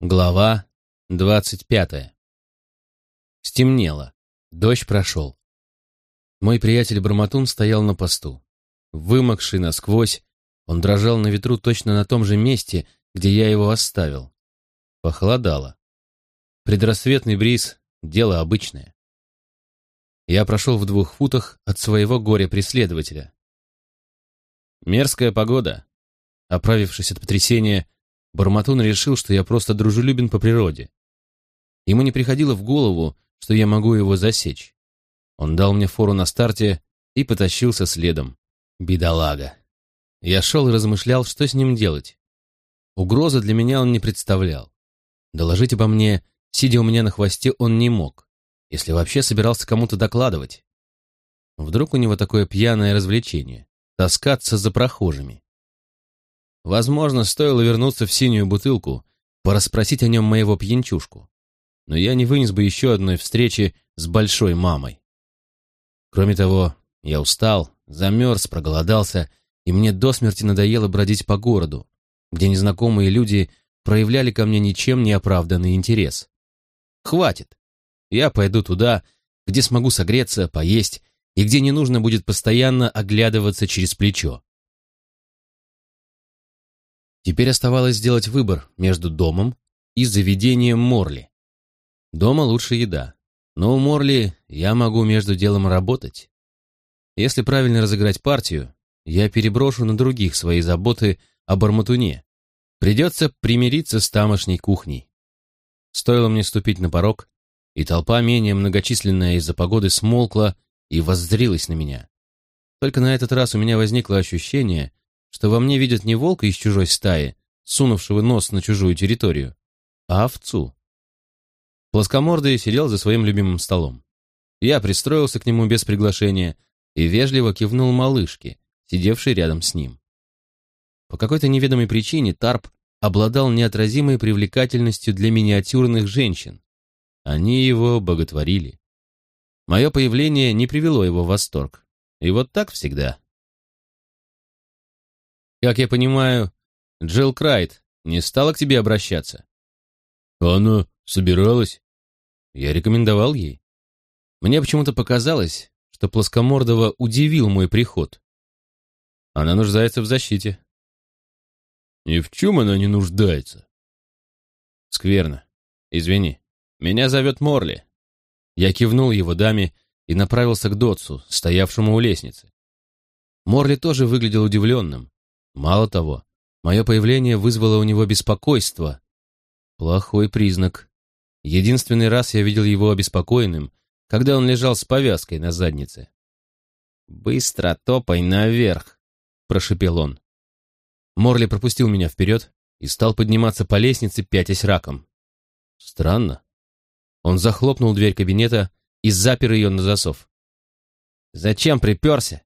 Глава двадцать пятая. Стемнело. Дождь прошел. Мой приятель Барматун стоял на посту. Вымокший насквозь, он дрожал на ветру точно на том же месте, где я его оставил. Похолодало. Предрассветный бриз — дело обычное. Я прошел в двух футах от своего горя-преследователя. Мерзкая погода. Оправившись от потрясения, Барматун решил, что я просто дружелюбен по природе. Ему не приходило в голову, что я могу его засечь. Он дал мне фору на старте и потащился следом. Бедолага. Я шел и размышлял, что с ним делать. Угрозы для меня он не представлял. Доложить обо мне, сидя у меня на хвосте, он не мог, если вообще собирался кому-то докладывать. Вдруг у него такое пьяное развлечение — таскаться за прохожими. Возможно, стоило вернуться в синюю бутылку, порасспросить о нем моего пьянчушку. Но я не вынес бы еще одной встречи с большой мамой. Кроме того, я устал, замерз, проголодался, и мне до смерти надоело бродить по городу, где незнакомые люди проявляли ко мне ничем не оправданный интерес. Хватит. Я пойду туда, где смогу согреться, поесть, и где не нужно будет постоянно оглядываться через плечо. Теперь оставалось сделать выбор между домом и заведением Морли. Дома лучше еда, но у Морли я могу между делом работать. Если правильно разыграть партию, я переброшу на других свои заботы о Барматуне. Придется примириться с тамошней кухней. Стоило мне ступить на порог, и толпа, менее многочисленная из-за погоды, смолкла и воззрилась на меня. Только на этот раз у меня возникло ощущение, что во мне видят не волка из чужой стаи, сунувшего нос на чужую территорию, а овцу. Плоскомордый сидел за своим любимым столом. Я пристроился к нему без приглашения и вежливо кивнул малышке, сидевшей рядом с ним. По какой-то неведомой причине Тарп обладал неотразимой привлекательностью для миниатюрных женщин. Они его боготворили. Мое появление не привело его в восторг. И вот так всегда. Как я понимаю, Джилл Крайт не стала к тебе обращаться? Она собиралась? Я рекомендовал ей. Мне почему-то показалось, что Плоскомордова удивил мой приход. Она нуждается в защите. Ни в чем она не нуждается. Скверно. Извини. Меня зовет Морли. Я кивнул его даме и направился к Дотсу, стоявшему у лестницы. Морли тоже выглядел удивленным. Мало того, мое появление вызвало у него беспокойство. Плохой признак. Единственный раз я видел его обеспокоенным, когда он лежал с повязкой на заднице. «Быстро топай наверх!» — прошепел он. Морли пропустил меня вперед и стал подниматься по лестнице, пятясь раком. Странно. Он захлопнул дверь кабинета и запер ее на засов. «Зачем приперся?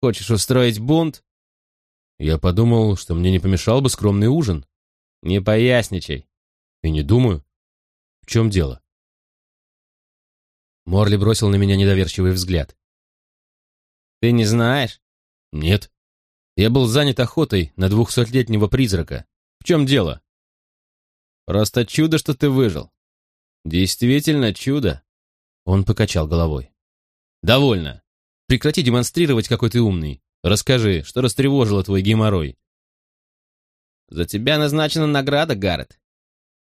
Хочешь устроить бунт?» Я подумал, что мне не помешал бы скромный ужин. Не поясничай. И не думаю. В чем дело? Морли бросил на меня недоверчивый взгляд. Ты не знаешь? Нет. Я был занят охотой на двухсотлетнего призрака. В чем дело? Просто чудо, что ты выжил. Действительно чудо. Он покачал головой. Довольно. Прекрати демонстрировать, какой ты умный. Расскажи, что растревожило твой геморрой?» «За тебя назначена награда, Гаррет.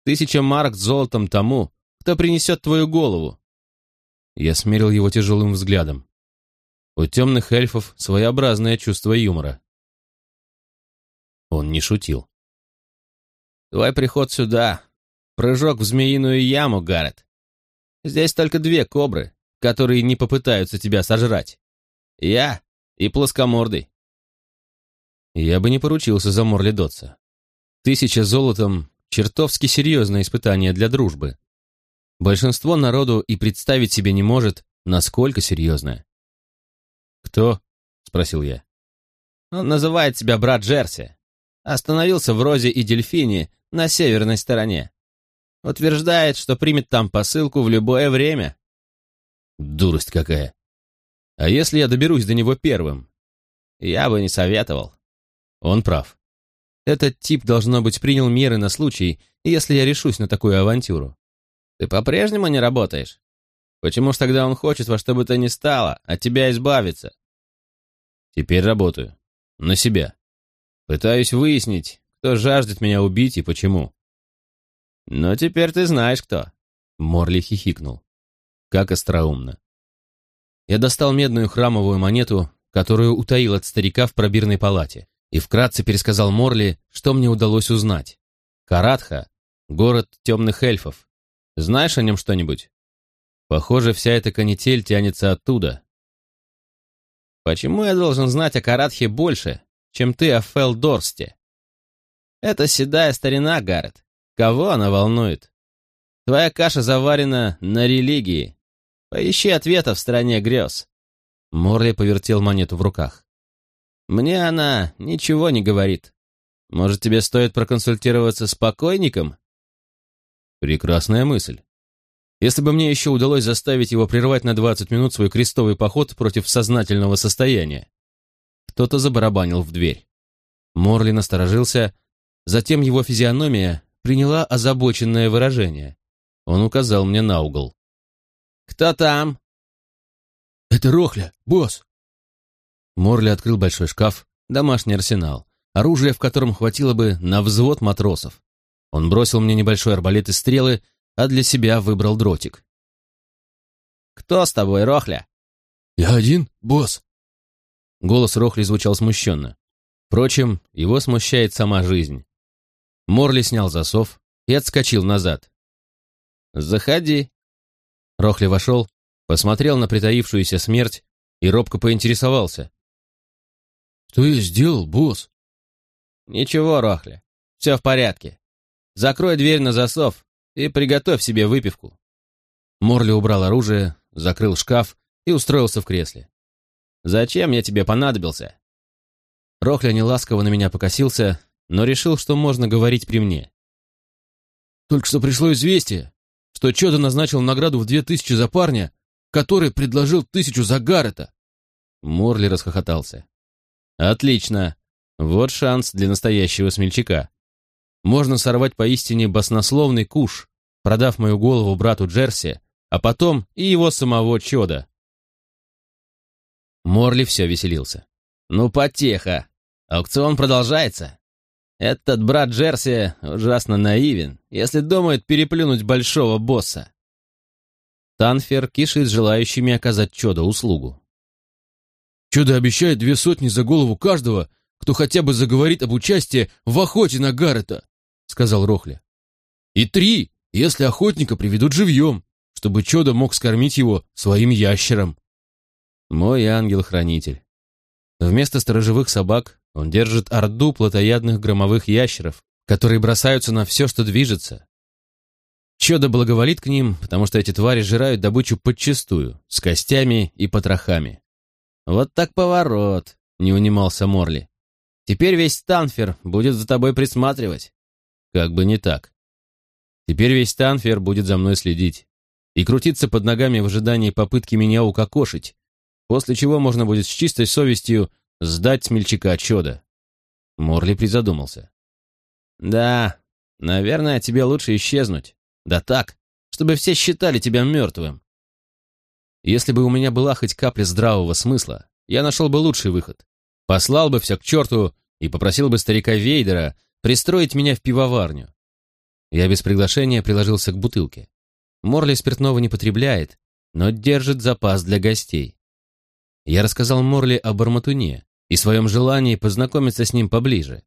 Тысяча марок золотом тому, кто принесет твою голову». Я смерил его тяжелым взглядом. У темных эльфов своеобразное чувство юмора. Он не шутил. «Твой приход сюда — прыжок в змеиную яму, Гаррет. Здесь только две кобры, которые не попытаются тебя сожрать. Я и плоскомордый. Я бы не поручился за Морли Дотса. Тысяча золотом — чертовски серьезное испытание для дружбы. Большинство народу и представить себе не может, насколько серьезное. «Кто?» — спросил я. «Он называет себя брат Джерси. Остановился в Розе и Дельфине на северной стороне. Утверждает, что примет там посылку в любое время». «Дурость какая!» А если я доберусь до него первым? Я бы не советовал. Он прав. Этот тип, должно быть, принял меры на случай, если я решусь на такую авантюру. Ты по-прежнему не работаешь? Почему ж тогда он хочет во что бы то ни стало от тебя избавиться? Теперь работаю. На себя. Пытаюсь выяснить, кто жаждет меня убить и почему. Но теперь ты знаешь, кто. Морли хихикнул. Как остроумно. Я достал медную храмовую монету, которую утаил от старика в пробирной палате, и вкратце пересказал Морли, что мне удалось узнать. Каратха — город темных эльфов. Знаешь о нем что-нибудь? Похоже, вся эта канитель тянется оттуда. Почему я должен знать о Каратхе больше, чем ты о Фелдорсте? Это седая старина, Гаррет. Кого она волнует? Твоя каша заварена на религии. Поищи ответа в стране грез. Морли повертел монету в руках. Мне она ничего не говорит. Может, тебе стоит проконсультироваться с покойником? Прекрасная мысль. Если бы мне еще удалось заставить его прервать на 20 минут свой крестовый поход против сознательного состояния. Кто-то забарабанил в дверь. Морли насторожился, затем его физиономия приняла озабоченное выражение. Он указал мне на угол. «Кто там?» «Это Рохля, босс!» Морли открыл большой шкаф, домашний арсенал, оружие в котором хватило бы на взвод матросов. Он бросил мне небольшой арбалет и стрелы, а для себя выбрал дротик. «Кто с тобой, Рохля?» «Я один, босс». Голос Рохли звучал смущенно. Впрочем, его смущает сама жизнь. Морли снял засов и отскочил назад. «Заходи». Рохли вошел, посмотрел на притаившуюся смерть и робко поинтересовался. «Что я сделал, босс?» «Ничего, Рохли, все в порядке. Закрой дверь на засов и приготовь себе выпивку». Морли убрал оружие, закрыл шкаф и устроился в кресле. «Зачем я тебе понадобился?» Рохля неласково на меня покосился, но решил, что можно говорить при мне. «Только что пришло известие, что Чода назначил награду в две тысячи за парня, который предложил тысячу за Гаррета. Морли расхохотался. Отлично. Вот шанс для настоящего смельчака. Можно сорвать поистине баснословный куш, продав мою голову брату Джерси, а потом и его самого Чода. Морли все веселился. Ну, потеха. Аукцион продолжается. Этот брат Джерси ужасно наивен, если думает переплюнуть большого босса. Танфер кишит желающими оказать Чода услугу. Чудо обещает две сотни за голову каждого, кто хотя бы заговорит об участии в охоте на Гаррета, сказал Рохля. И три, если охотника приведут живьем, чтобы Чудо мог скормить его своим ящером. Мой ангел-хранитель. Вместо сторожевых собак он держит орду плотоядных громовых ящеров, которые бросаются на все, что движется. Чудо благоволит к ним, потому что эти твари жирают добычу подчистую, с костями и потрохами. «Вот так поворот», — не унимался Морли. «Теперь весь Станфер будет за тобой присматривать». Как бы не так. Теперь весь Станфер будет за мной следить и крутиться под ногами в ожидании попытки меня укокошить, после чего можно будет с чистой совестью сдать смельчака чёда. Морли призадумался. «Да, наверное, тебе лучше исчезнуть. Да так, чтобы все считали тебя мертвым. Если бы у меня была хоть капля здравого смысла, я нашел бы лучший выход. Послал бы все к черту и попросил бы старика Вейдера пристроить меня в пивоварню. Я без приглашения приложился к бутылке. Морли спиртного не потребляет, но держит запас для гостей. Я рассказал Морли о Барматуне и своем желании познакомиться с ним поближе.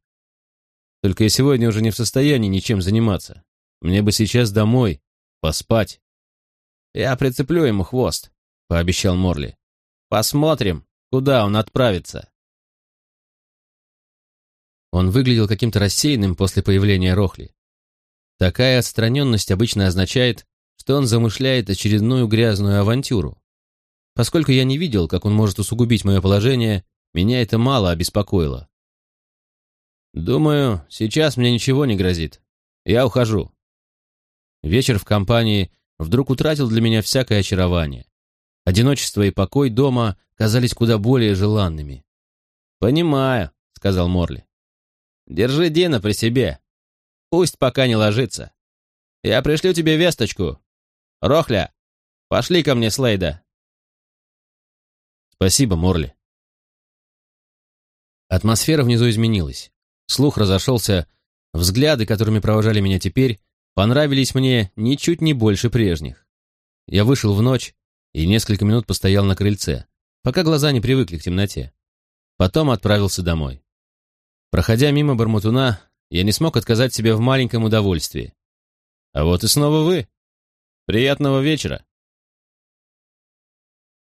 Только я сегодня уже не в состоянии ничем заниматься. Мне бы сейчас домой, поспать. Я прицеплю ему хвост, пообещал Морли. Посмотрим, куда он отправится. Он выглядел каким-то рассеянным после появления Рохли. Такая отстраненность обычно означает, что он замышляет очередную грязную авантюру. Поскольку я не видел, как он может усугубить мое положение, меня это мало обеспокоило. Думаю, сейчас мне ничего не грозит. Я ухожу. Вечер в компании вдруг утратил для меня всякое очарование. Одиночество и покой дома казались куда более желанными. «Понимаю», — сказал Морли. Держи Дина при себе. Пусть пока не ложится. Я пришлю тебе весточку. Рохля, пошли ко мне Слейда. Спасибо, Морли. Атмосфера внизу изменилась. Слух разошелся. Взгляды, которыми провожали меня теперь, понравились мне ничуть не больше прежних. Я вышел в ночь и несколько минут постоял на крыльце, пока глаза не привыкли к темноте. Потом отправился домой. Проходя мимо Бармутуна, я не смог отказать себе в маленьком удовольствии. А вот и снова вы. Приятного вечера.